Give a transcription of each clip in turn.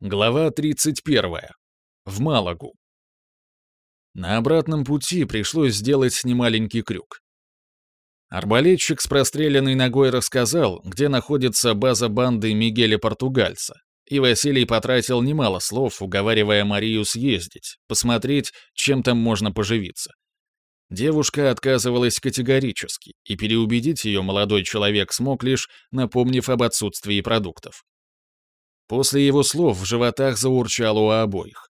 Глава 31. В Малагу. На обратном пути пришлось сделать немаленький крюк. Арбалетчик с простреленной ногой рассказал, где находится база банды Мигеля Португальца, и Василий потратил немало слов, уговаривая Марию съездить, посмотреть, чем там можно поживиться. Девушка отказывалась категорически, и переубедить ее молодой человек смог лишь, напомнив об отсутствии продуктов. После его слов в животах заурчало у обоих.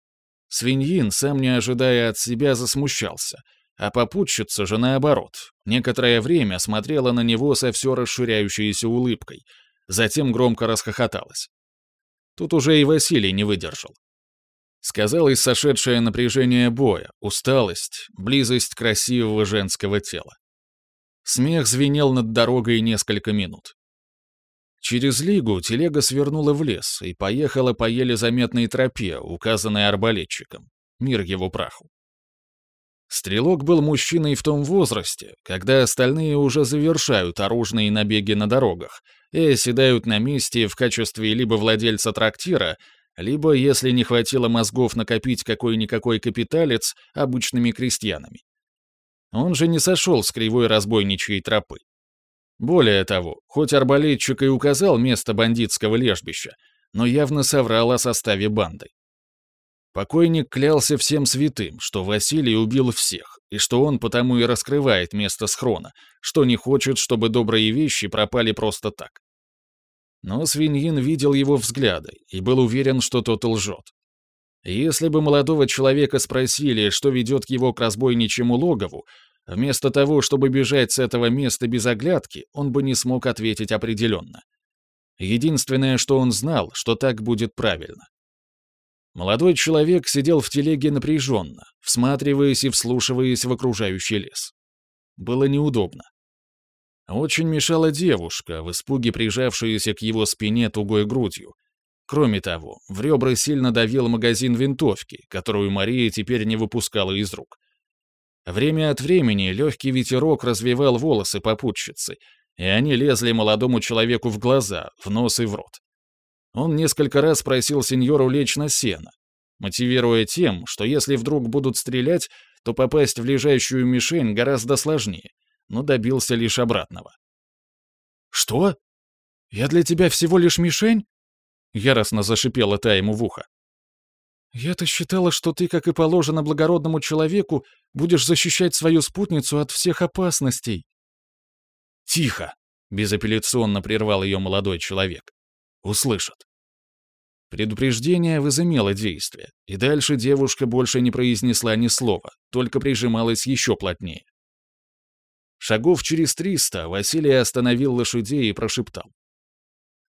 Свиньин, сам не ожидая от себя, засмущался, а попутчица же наоборот, некоторое время смотрела на него со все расширяющейся улыбкой, затем громко расхохоталась. Тут уже и Василий не выдержал. Сказалось сошедшее напряжение боя, усталость, близость красивого женского тела. Смех звенел над дорогой несколько минут. Через лигу телега свернула в лес и поехала по еле заметной тропе, указанной арбалетчиком. Мир его праху. Стрелок был мужчиной в том возрасте, когда остальные уже завершают оружные набеги на дорогах и оседают на месте в качестве либо владельца трактира, либо, если не хватило мозгов накопить какой-никакой капиталец, обычными крестьянами. Он же не сошел с кривой разбойничьей тропы. Более того, хоть арбалетчик и указал место бандитского лежбища, но явно соврал о составе банды. Покойник клялся всем святым, что Василий убил всех, и что он потому и раскрывает место схрона, что не хочет, чтобы добрые вещи пропали просто так. Но свиньин видел его взгляды и был уверен, что тот лжет. Если бы молодого человека спросили, что ведет его к разбойничьему логову, Вместо того, чтобы бежать с этого места без оглядки, он бы не смог ответить определенно. Единственное, что он знал, что так будет правильно. Молодой человек сидел в телеге напряженно, всматриваясь и вслушиваясь в окружающий лес. Было неудобно. Очень мешала девушка, в испуге прижавшаяся к его спине тугой грудью. Кроме того, в ребра сильно давил магазин винтовки, которую Мария теперь не выпускала из рук. Время от времени легкий ветерок развивал волосы попутчицы, и они лезли молодому человеку в глаза, в нос и в рот. Он несколько раз просил сеньору лечь на сено, мотивируя тем, что если вдруг будут стрелять, то попасть в лежащую мишень гораздо сложнее, но добился лишь обратного. «Что? Я для тебя всего лишь мишень?» Яростно зашипела та ему в ухо. «Я-то считала, что ты, как и положено благородному человеку, будешь защищать свою спутницу от всех опасностей». «Тихо!» — безапелляционно прервал ее молодой человек. «Услышат». Предупреждение возымело действие, и дальше девушка больше не произнесла ни слова, только прижималась еще плотнее. Шагов через триста Василий остановил лошадей и прошептал.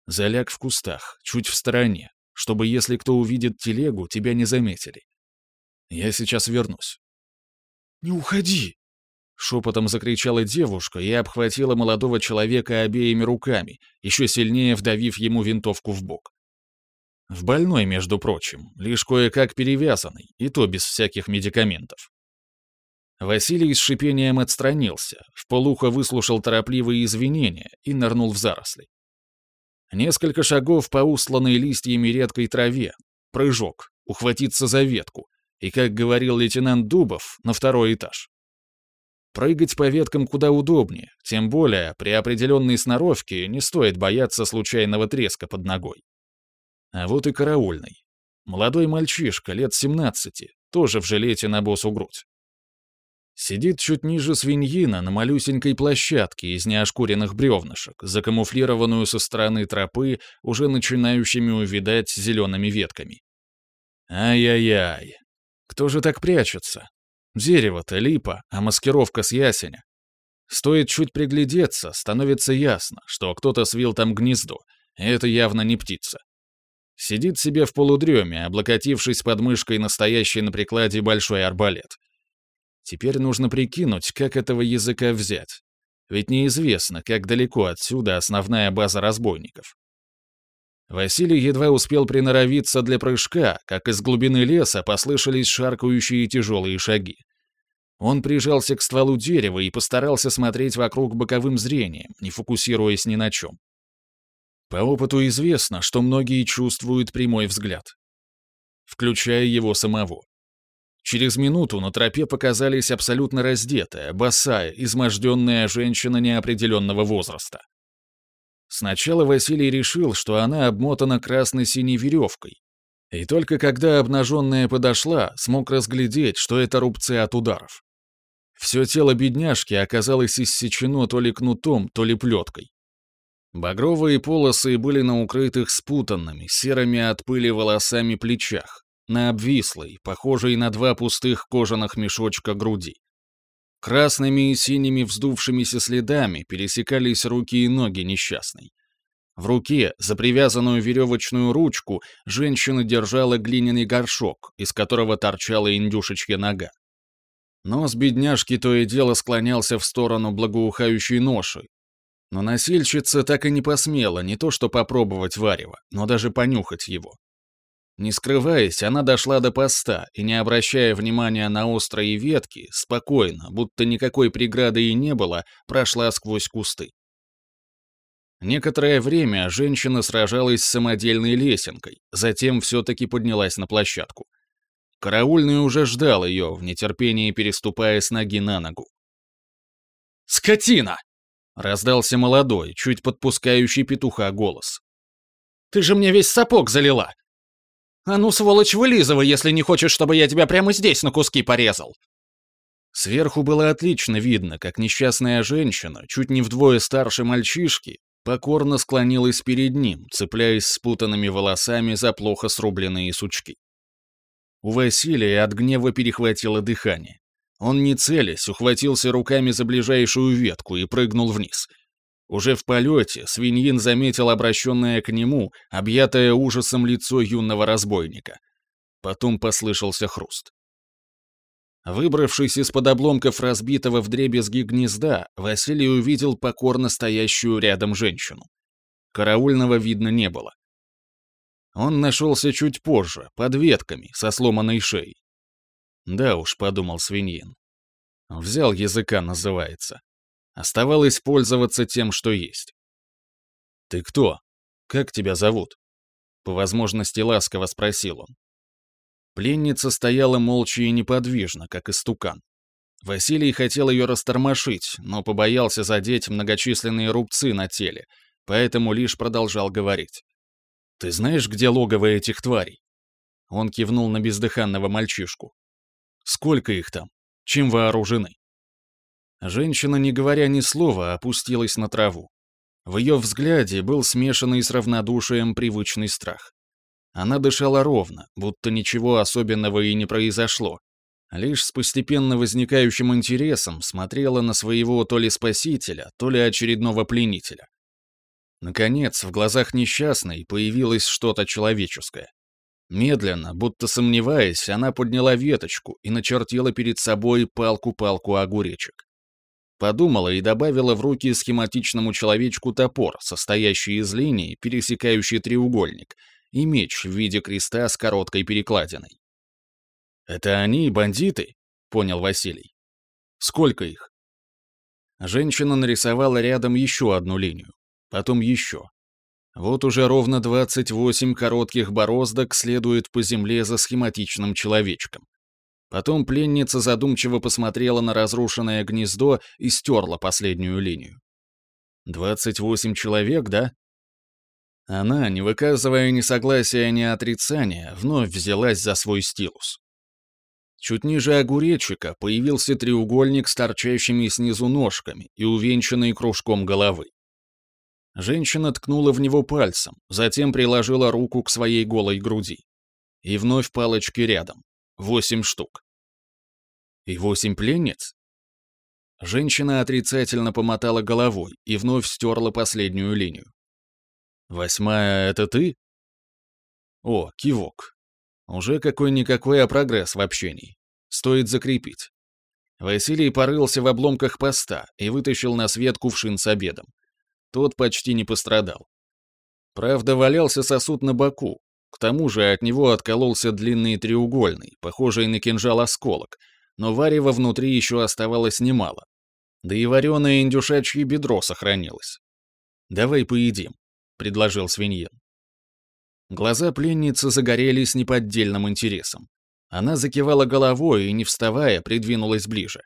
«Заляг в кустах, чуть в стороне, чтобы, если кто увидит телегу, тебя не заметили. Я сейчас вернусь». «Не уходи!» Шепотом закричала девушка и обхватила молодого человека обеими руками, еще сильнее вдавив ему винтовку в бок. В больной, между прочим, лишь кое-как перевязанный, и то без всяких медикаментов. Василий с шипением отстранился, в полухо выслушал торопливые извинения и нырнул в заросли. Несколько шагов по усланной листьями редкой траве, прыжок, ухватиться за ветку, и, как говорил лейтенант Дубов, на второй этаж. Прыгать по веткам куда удобнее, тем более при определенной сноровке не стоит бояться случайного треска под ногой. А вот и караульный. Молодой мальчишка, лет 17, тоже в жилете на босу грудь. Сидит чуть ниже свиньина на малюсенькой площадке из неошкуренных бревнышек, закамуфлированную со стороны тропы, уже начинающими увидать зелеными ветками. Ай-яй-яй. Кто же так прячется? Дерево-то липа, а маскировка с ясеня. Стоит чуть приглядеться, становится ясно, что кто-то свил там гнездо, и это явно не птица. Сидит себе в полудреме, облокотившись под мышкой настоящий на прикладе большой арбалет. Теперь нужно прикинуть, как этого языка взять. Ведь неизвестно, как далеко отсюда основная база разбойников. Василий едва успел приноровиться для прыжка, как из глубины леса послышались шаркающие тяжелые шаги. Он прижался к стволу дерева и постарался смотреть вокруг боковым зрением, не фокусируясь ни на чем. По опыту известно, что многие чувствуют прямой взгляд. Включая его самого. Через минуту на тропе показались абсолютно раздетая, босая, изможденная женщина неопределенного возраста. Сначала Василий решил, что она обмотана красно-синей веревкой, и только когда обнаженная подошла, смог разглядеть, что это рубцы от ударов. Все тело бедняжки оказалось иссечено то ли кнутом, то ли плеткой. Багровые полосы были на укрытых спутанными, серыми от пыли волосами плечах, на обвислой, похожей на два пустых кожаных мешочка груди. Красными и синими вздувшимися следами пересекались руки и ноги несчастной. В руке, за привязанную веревочную ручку, женщина держала глиняный горшок, из которого торчала индюшечья нога. Нос бедняжки то и дело склонялся в сторону благоухающей ноши, но носильщица так и не посмела не то что попробовать варево, но даже понюхать его. Не скрываясь, она дошла до поста и, не обращая внимания на острые ветки, спокойно, будто никакой преграды и не было, прошла сквозь кусты. Некоторое время женщина сражалась с самодельной лесенкой, затем все-таки поднялась на площадку. Караульный уже ждал ее, в нетерпении переступая с ноги на ногу. «Скотина!» — раздался молодой, чуть подпускающий петуха голос. «Ты же мне весь сапог залила! А ну, сволочь, вылизывай, если не хочешь, чтобы я тебя прямо здесь на куски порезал!» Сверху было отлично видно, как несчастная женщина, чуть не вдвое старше мальчишки, покорно склонилась перед ним, цепляясь спутанными волосами за плохо срубленные сучки. У Василия от гнева перехватило дыхание. Он, не целясь, ухватился руками за ближайшую ветку и прыгнул вниз. Уже в полете свиньин заметил обращенное к нему, объятое ужасом лицо юного разбойника. Потом послышался хруст. Выбравшись из-под обломков разбитого вдребезги гнезда, Василий увидел покорно стоящую рядом женщину. Караульного видно не было. Он нашелся чуть позже, под ветками, со сломанной шеей. Да уж, подумал свиньин. Взял языка, называется. Оставалось пользоваться тем, что есть. «Ты кто? Как тебя зовут?» По возможности ласково спросил он. Пленница стояла молча и неподвижно, как истукан. Василий хотел ее растормошить, но побоялся задеть многочисленные рубцы на теле, поэтому лишь продолжал говорить. «Ты знаешь, где логово этих тварей?» Он кивнул на бездыханного мальчишку. «Сколько их там? Чем вооружены?» Женщина, не говоря ни слова, опустилась на траву. В ее взгляде был смешанный с равнодушием привычный страх. Она дышала ровно, будто ничего особенного и не произошло. Лишь с постепенно возникающим интересом смотрела на своего то ли спасителя, то ли очередного пленителя. Наконец, в глазах несчастной появилось что-то человеческое. Медленно, будто сомневаясь, она подняла веточку и начертила перед собой палку-палку огуречек. Подумала и добавила в руки схематичному человечку топор, состоящий из линий, пересекающий треугольник, и меч в виде креста с короткой перекладиной. «Это они, бандиты?» — понял Василий. «Сколько их?» Женщина нарисовала рядом еще одну линию, потом еще. Вот уже ровно 28 коротких бороздок следует по земле за схематичным человечком. Потом пленница задумчиво посмотрела на разрушенное гнездо и стерла последнюю линию. «28 человек, да?» Она, не выказывая ни согласия, ни отрицания, вновь взялась за свой стилус. Чуть ниже огуречика появился треугольник с торчащими снизу ножками и увенчанный кружком головы. Женщина ткнула в него пальцем, затем приложила руку к своей голой груди. И вновь палочки рядом. Восемь штук. И восемь пленниц? Женщина отрицательно помотала головой и вновь стерла последнюю линию. Восьмая — это ты? О, кивок. Уже какой-никакой, а прогресс в общении. Стоит закрепить. Василий порылся в обломках поста и вытащил на свет кувшин с обедом. Тот почти не пострадал. Правда, валялся сосуд на боку. К тому же от него откололся длинный треугольный, похожий на кинжал осколок, но варева внутри еще оставалось немало. Да и вареное индюшачье бедро сохранилось. Давай поедим. — предложил свиньин. Глаза пленницы загорелись неподдельным интересом. Она закивала головой и, не вставая, придвинулась ближе.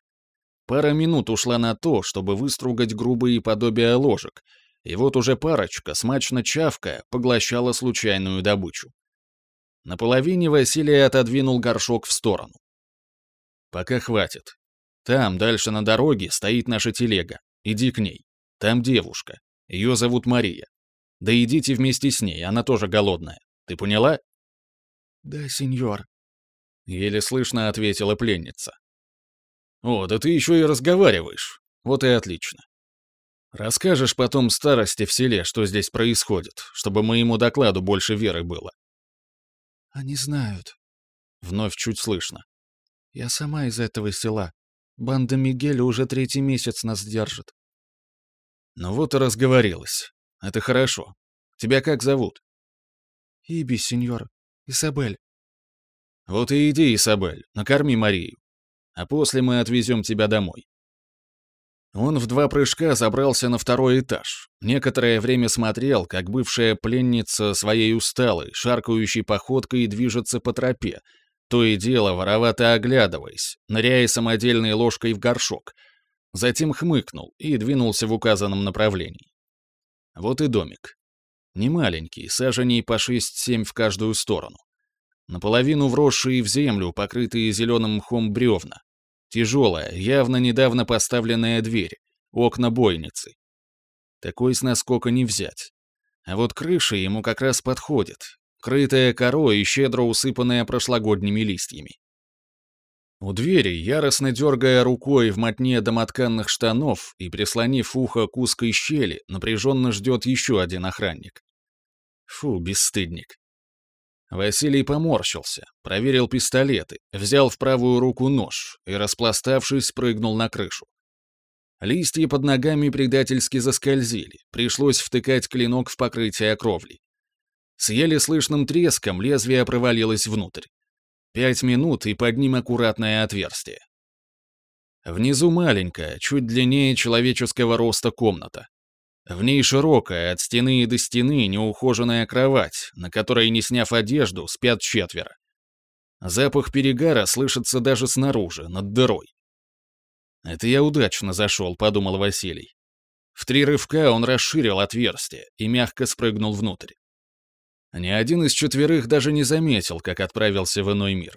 Пара минут ушла на то, чтобы выстругать грубые подобия ложек, и вот уже парочка, смачно чавкая, поглощала случайную добычу. На половине Василий отодвинул горшок в сторону. «Пока хватит. Там, дальше на дороге, стоит наша телега. Иди к ней. Там девушка. Ее зовут Мария. Да идите вместе с ней, она тоже голодная. Ты поняла?» «Да, сеньор», — еле слышно ответила пленница. «О, да ты еще и разговариваешь. Вот и отлично. Расскажешь потом старости в селе, что здесь происходит, чтобы моему докладу больше веры было». «Они знают». Вновь чуть слышно. «Я сама из этого села. Банда Мигеля уже третий месяц нас держит». «Ну вот и разговорилась. Это хорошо. Тебя как зовут?» «Иби, сеньор. Исабель». «Вот и иди, Исабель, накорми Марию. А после мы отвезем тебя домой». Он в два прыжка забрался на второй этаж. Некоторое время смотрел, как бывшая пленница своей усталой, шаркающей походкой движется по тропе, то и дело воровато оглядываясь, ныряя самодельной ложкой в горшок. Затем хмыкнул и двинулся в указанном направлении. Вот и домик. Не маленький, саженей по 6-7 в каждую сторону. Наполовину вросшие в землю, покрытые зеленым мхом бревна. Тяжелая, явно недавно поставленная дверь, окна бойницы. Такой с наскока не взять. А вот крыша ему как раз подходит, крытая корой и щедро усыпанная прошлогодними листьями. У двери, яростно дергая рукой в мотне домотканных штанов и прислонив ухо к узкой щели, напряженно ждет еще один охранник. Фу, бесстыдник. Василий поморщился, проверил пистолеты, взял в правую руку нож и, распластавшись, прыгнул на крышу. Листья под ногами предательски заскользили, пришлось втыкать клинок в покрытие кровли. С еле слышным треском лезвие провалилось внутрь. Пять минут, и под ним аккуратное отверстие. Внизу маленькая, чуть длиннее человеческого роста комната. В ней широкая, от стены до стены, неухоженная кровать, на которой, не сняв одежду, спят четверо. Запах перегара слышится даже снаружи, над дырой. «Это я удачно зашел», — подумал Василий. В три рывка он расширил отверстие и мягко спрыгнул внутрь. Ни один из четверых даже не заметил, как отправился в иной мир.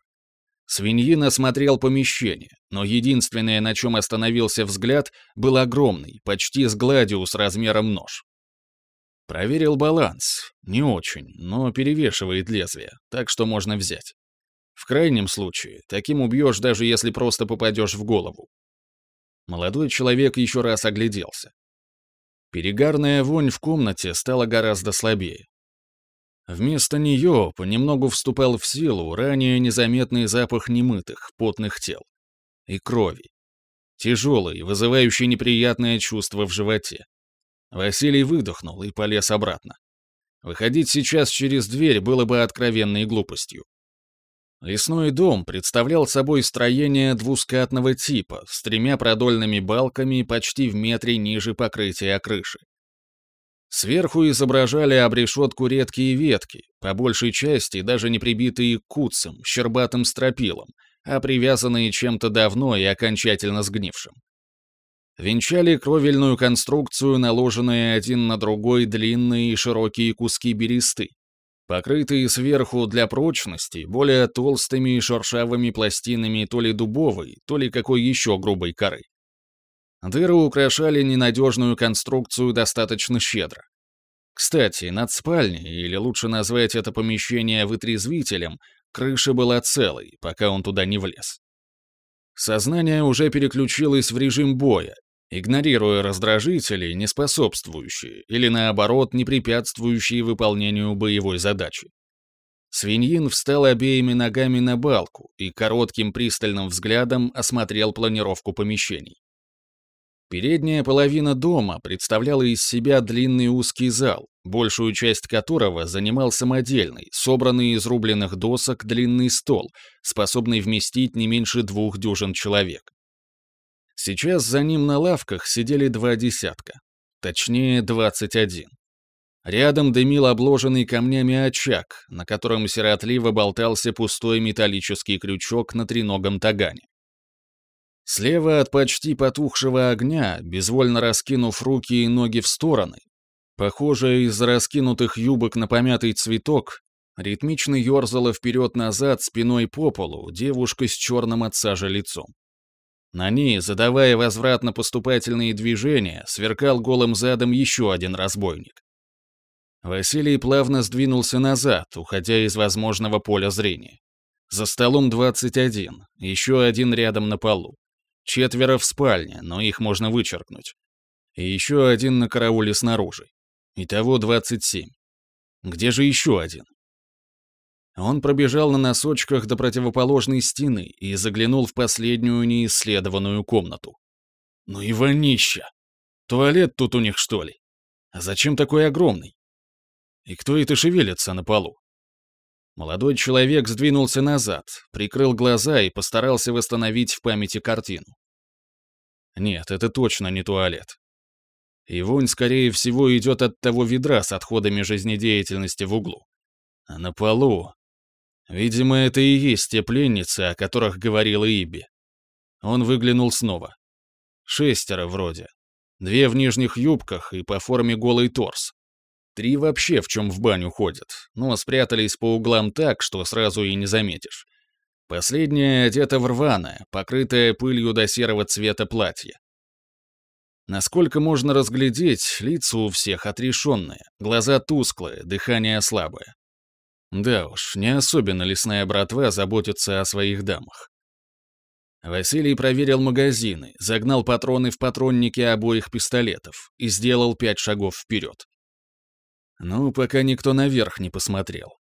Свиньин осмотрел помещение, но единственное, на чем остановился взгляд, был огромный, почти с гладиус размером нож. Проверил баланс. Не очень, но перевешивает лезвие, так что можно взять. В крайнем случае, таким убьешь, даже если просто попадешь в голову. Молодой человек еще раз огляделся. Перегарная вонь в комнате стала гораздо слабее. Вместо нее понемногу вступал в силу ранее незаметный запах немытых, потных тел. И крови. Тяжелый, вызывающий неприятное чувство в животе. Василий выдохнул и полез обратно. Выходить сейчас через дверь было бы откровенной глупостью. Лесной дом представлял собой строение двускатного типа с тремя продольными балками почти в метре ниже покрытия крыши. Сверху изображали обрешетку редкие ветки, по большей части даже не прибитые куцем, щербатым стропилом, а привязанные чем-то давно и окончательно сгнившим. Венчали кровельную конструкцию, наложенные один на другой длинные и широкие куски бересты, покрытые сверху для прочности более толстыми и шершавыми пластинами то ли дубовой, то ли какой еще грубой коры. Дыры украшали ненадежную конструкцию достаточно щедро. Кстати, над спальней, или лучше назвать это помещение вытрезвителем, крыша была целой, пока он туда не влез. Сознание уже переключилось в режим боя, игнорируя раздражители, не способствующие или, наоборот, не препятствующие выполнению боевой задачи. Свиньин встал обеими ногами на балку и коротким пристальным взглядом осмотрел планировку помещений. Передняя половина дома представляла из себя длинный узкий зал, большую часть которого занимал самодельный, собранный из рубленых досок длинный стол, способный вместить не меньше двух дюжин человек. Сейчас за ним на лавках сидели два десятка, точнее, двадцать один. Рядом дымил обложенный камнями очаг, на котором сиротливо болтался пустой металлический крючок на треногом тагане. Слева от почти потухшего огня, безвольно раскинув руки и ноги в стороны, похожая из раскинутых юбок на помятый цветок, ритмично ерзала вперед-назад спиной по полу девушка с черным от сажи лицом. На ней, задавая возвратно-поступательные движения, сверкал голым задом еще один разбойник. Василий плавно сдвинулся назад, уходя из возможного поля зрения. За столом 21, еще один рядом на полу. Четверо в спальне, но их можно вычеркнуть. И еще один на карауле снаружи. Итого 27. Где же еще один? Он пробежал на носочках до противоположной стены и заглянул в последнюю неисследованную комнату. Ну и вонища! Туалет тут у них, что ли? А зачем такой огромный? И кто это шевелится на полу? Молодой человек сдвинулся назад, прикрыл глаза и постарался восстановить в памяти картину. Нет, это точно не туалет. И вонь, скорее всего, идет от того ведра с отходами жизнедеятельности в углу. А на полу... Видимо, это и есть те пленницы, о которых говорила Иби. Он выглянул снова. Шестеро вроде. Две в нижних юбках и по форме голый торс. Три вообще в чем в баню ходят, но спрятались по углам так, что сразу и не заметишь. Последняя одета в рваное, покрытое пылью до серого цвета платье. Насколько можно разглядеть, лица у всех отрешенные, глаза тусклые, дыхание слабое. Да уж, не особенно лесная братва заботится о своих дамах. Василий проверил магазины, загнал патроны в патронники обоих пистолетов и сделал пять шагов вперед. Ну, пока никто наверх не посмотрел.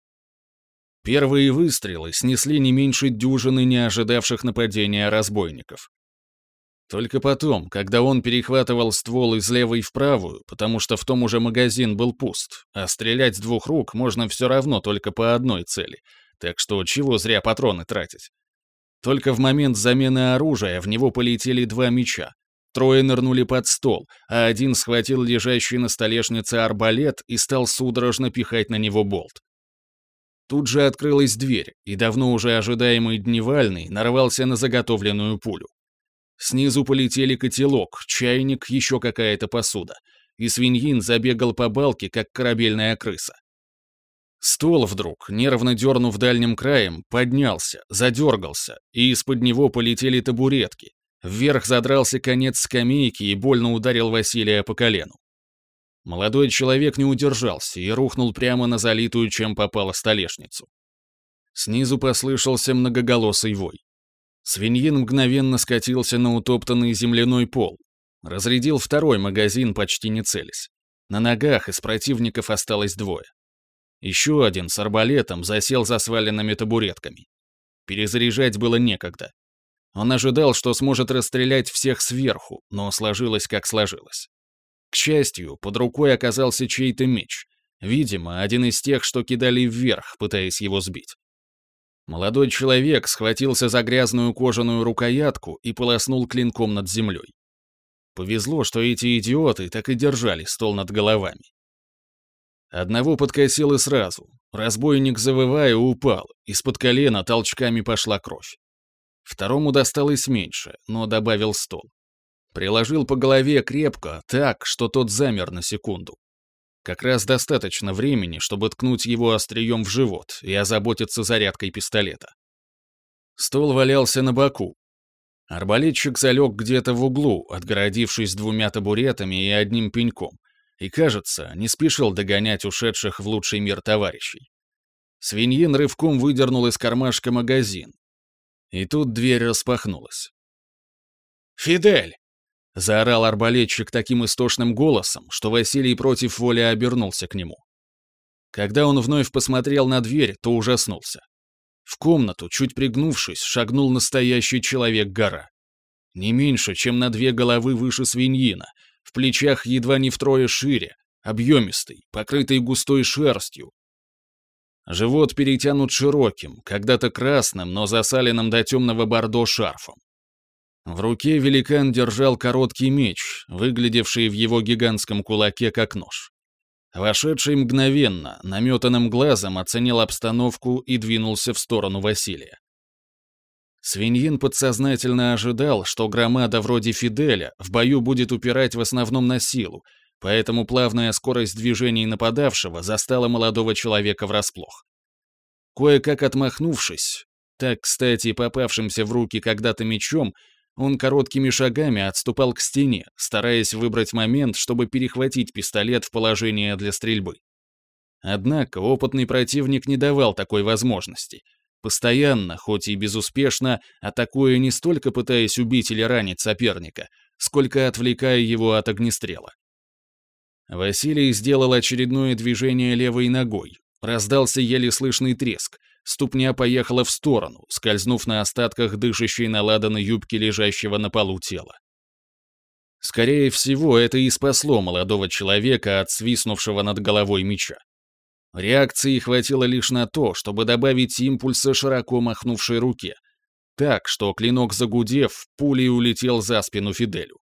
Первые выстрелы снесли не меньше дюжины не ожидавших нападения разбойников. Только потом, когда он перехватывал ствол из левой в правую, потому что в том уже магазин был пуст, а стрелять с двух рук можно все равно только по одной цели, так что чего зря патроны тратить. Только в момент замены оружия в него полетели два меча, Трое нырнули под стол, а один схватил лежащий на столешнице арбалет и стал судорожно пихать на него болт. Тут же открылась дверь, и давно уже ожидаемый Дневальный нарвался на заготовленную пулю. Снизу полетели котелок, чайник, еще какая-то посуда, и свиньин забегал по балке, как корабельная крыса. Стол вдруг, нервно дернув дальним краем, поднялся, задергался, и из-под него полетели табуретки, Вверх задрался конец скамейки и больно ударил Василия по колену. Молодой человек не удержался и рухнул прямо на залитую, чем попало, столешницу. Снизу послышался многоголосый вой. Свиньин мгновенно скатился на утоптанный земляной пол. Разрядил второй магазин, почти не целясь. На ногах из противников осталось двое. Еще один с арбалетом засел за сваленными табуретками. Перезаряжать было некогда. Он ожидал, что сможет расстрелять всех сверху, но сложилось как сложилось. К счастью, под рукой оказался чей-то меч. Видимо, один из тех, что кидали вверх, пытаясь его сбить. Молодой человек схватился за грязную кожаную рукоятку и полоснул клинком над землей. Повезло, что эти идиоты так и держали стол над головами. Одного подкосило сразу. Разбойник, завывая, упал. Из-под колена толчками пошла кровь. Второму досталось меньше, но добавил стол. Приложил по голове крепко, так, что тот замер на секунду. Как раз достаточно времени, чтобы ткнуть его острием в живот и озаботиться зарядкой пистолета. Стол валялся на боку. Арбалетчик залег где-то в углу, отгородившись двумя табуретами и одним пеньком, и, кажется, не спешил догонять ушедших в лучший мир товарищей. Свиньин рывком выдернул из кармашка магазин, и тут дверь распахнулась. «Фидель!» — заорал арбалетчик таким истошным голосом, что Василий против воли обернулся к нему. Когда он вновь посмотрел на дверь, то ужаснулся. В комнату, чуть пригнувшись, шагнул настоящий человек-гора. Не меньше, чем на две головы выше свиньина, в плечах едва не втрое шире, объемистый, покрытый густой шерстью, Живот перетянут широким, когда-то красным, но засаленным до темного бордо шарфом. В руке великан держал короткий меч, выглядевший в его гигантском кулаке как нож. Вошедший мгновенно, наметанным глазом оценил обстановку и двинулся в сторону Василия. Свиньин подсознательно ожидал, что громада вроде Фиделя в бою будет упирать в основном на силу, поэтому плавная скорость движений нападавшего застала молодого человека врасплох. Кое-как отмахнувшись, так, кстати, попавшимся в руки когда-то мечом, он короткими шагами отступал к стене, стараясь выбрать момент, чтобы перехватить пистолет в положение для стрельбы. Однако опытный противник не давал такой возможности. Постоянно, хоть и безуспешно, атакуя не столько пытаясь убить или ранить соперника, сколько отвлекая его от огнестрела. Василий сделал очередное движение левой ногой. Раздался еле слышный треск. Ступня поехала в сторону, скользнув на остатках дышащей наладанной юбки лежащего на полу тела. Скорее всего, это и спасло молодого человека от свистнувшего над головой меча. Реакции хватило лишь на то, чтобы добавить импульса широко махнувшей руке. Так, что клинок загудев, пулей улетел за спину Фиделю.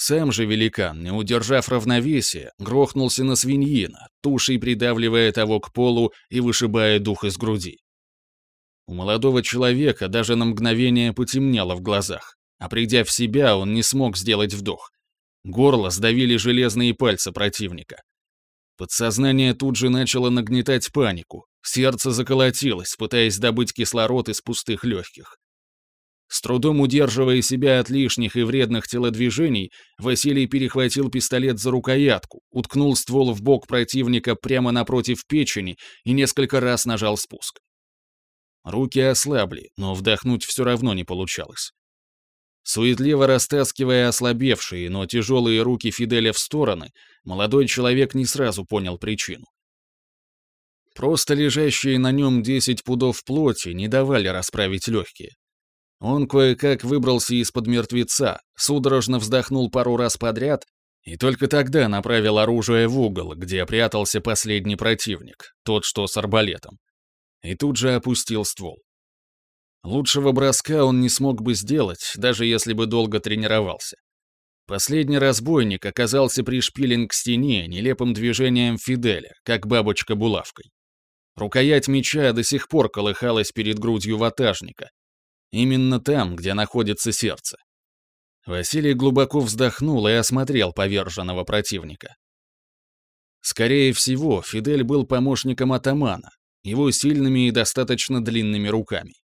Сам же великан, не удержав равновесия, грохнулся на свиньина, тушей придавливая того к полу и вышибая дух из груди. У молодого человека даже на мгновение потемнело в глазах, а придя в себя, он не смог сделать вдох. Горло сдавили железные пальцы противника. Подсознание тут же начало нагнетать панику, сердце заколотилось, пытаясь добыть кислород из пустых легких. С трудом удерживая себя от лишних и вредных телодвижений, Василий перехватил пистолет за рукоятку, уткнул ствол в бок противника прямо напротив печени и несколько раз нажал спуск. Руки ослабли, но вдохнуть все равно не получалось. Суетливо растаскивая ослабевшие, но тяжелые руки Фиделя в стороны, молодой человек не сразу понял причину. Просто лежащие на нем 10 пудов плоти не давали расправить легкие. Он кое-как выбрался из-под мертвеца, судорожно вздохнул пару раз подряд и только тогда направил оружие в угол, где прятался последний противник, тот, что с арбалетом. И тут же опустил ствол. Лучшего броска он не смог бы сделать, даже если бы долго тренировался. Последний разбойник оказался пришпилен к стене нелепым движением Фиделя, как бабочка булавкой. Рукоять меча до сих пор колыхалась перед грудью ватажника, Именно там, где находится сердце. Василий глубоко вздохнул и осмотрел поверженного противника. Скорее всего, Фидель был помощником атамана, его сильными и достаточно длинными руками.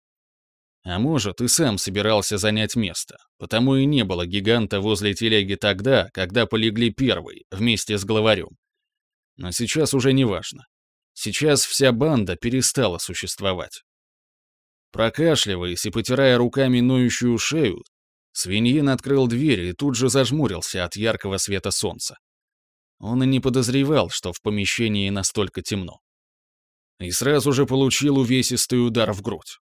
А может, и сам собирался занять место, потому и не было гиганта возле телеги тогда, когда полегли первые, вместе с главарем. Но сейчас уже не важно. Сейчас вся банда перестала существовать. Прокашливаясь и потирая руками ноющую шею, свиньин открыл дверь и тут же зажмурился от яркого света солнца. Он и не подозревал, что в помещении настолько темно. И сразу же получил увесистый удар в грудь.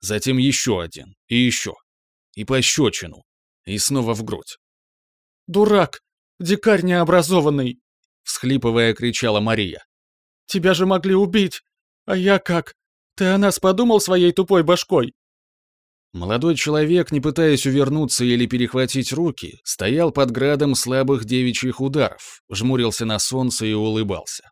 Затем еще один, и еще, и пощечину, и снова в грудь. «Дурак! Дикарь необразованный!» — всхлипывая, кричала Мария. «Тебя же могли убить! А я как? Ты о нас подумал своей тупой башкой?» Молодой человек, не пытаясь увернуться или перехватить руки, стоял под градом слабых девичьих ударов, жмурился на солнце и улыбался.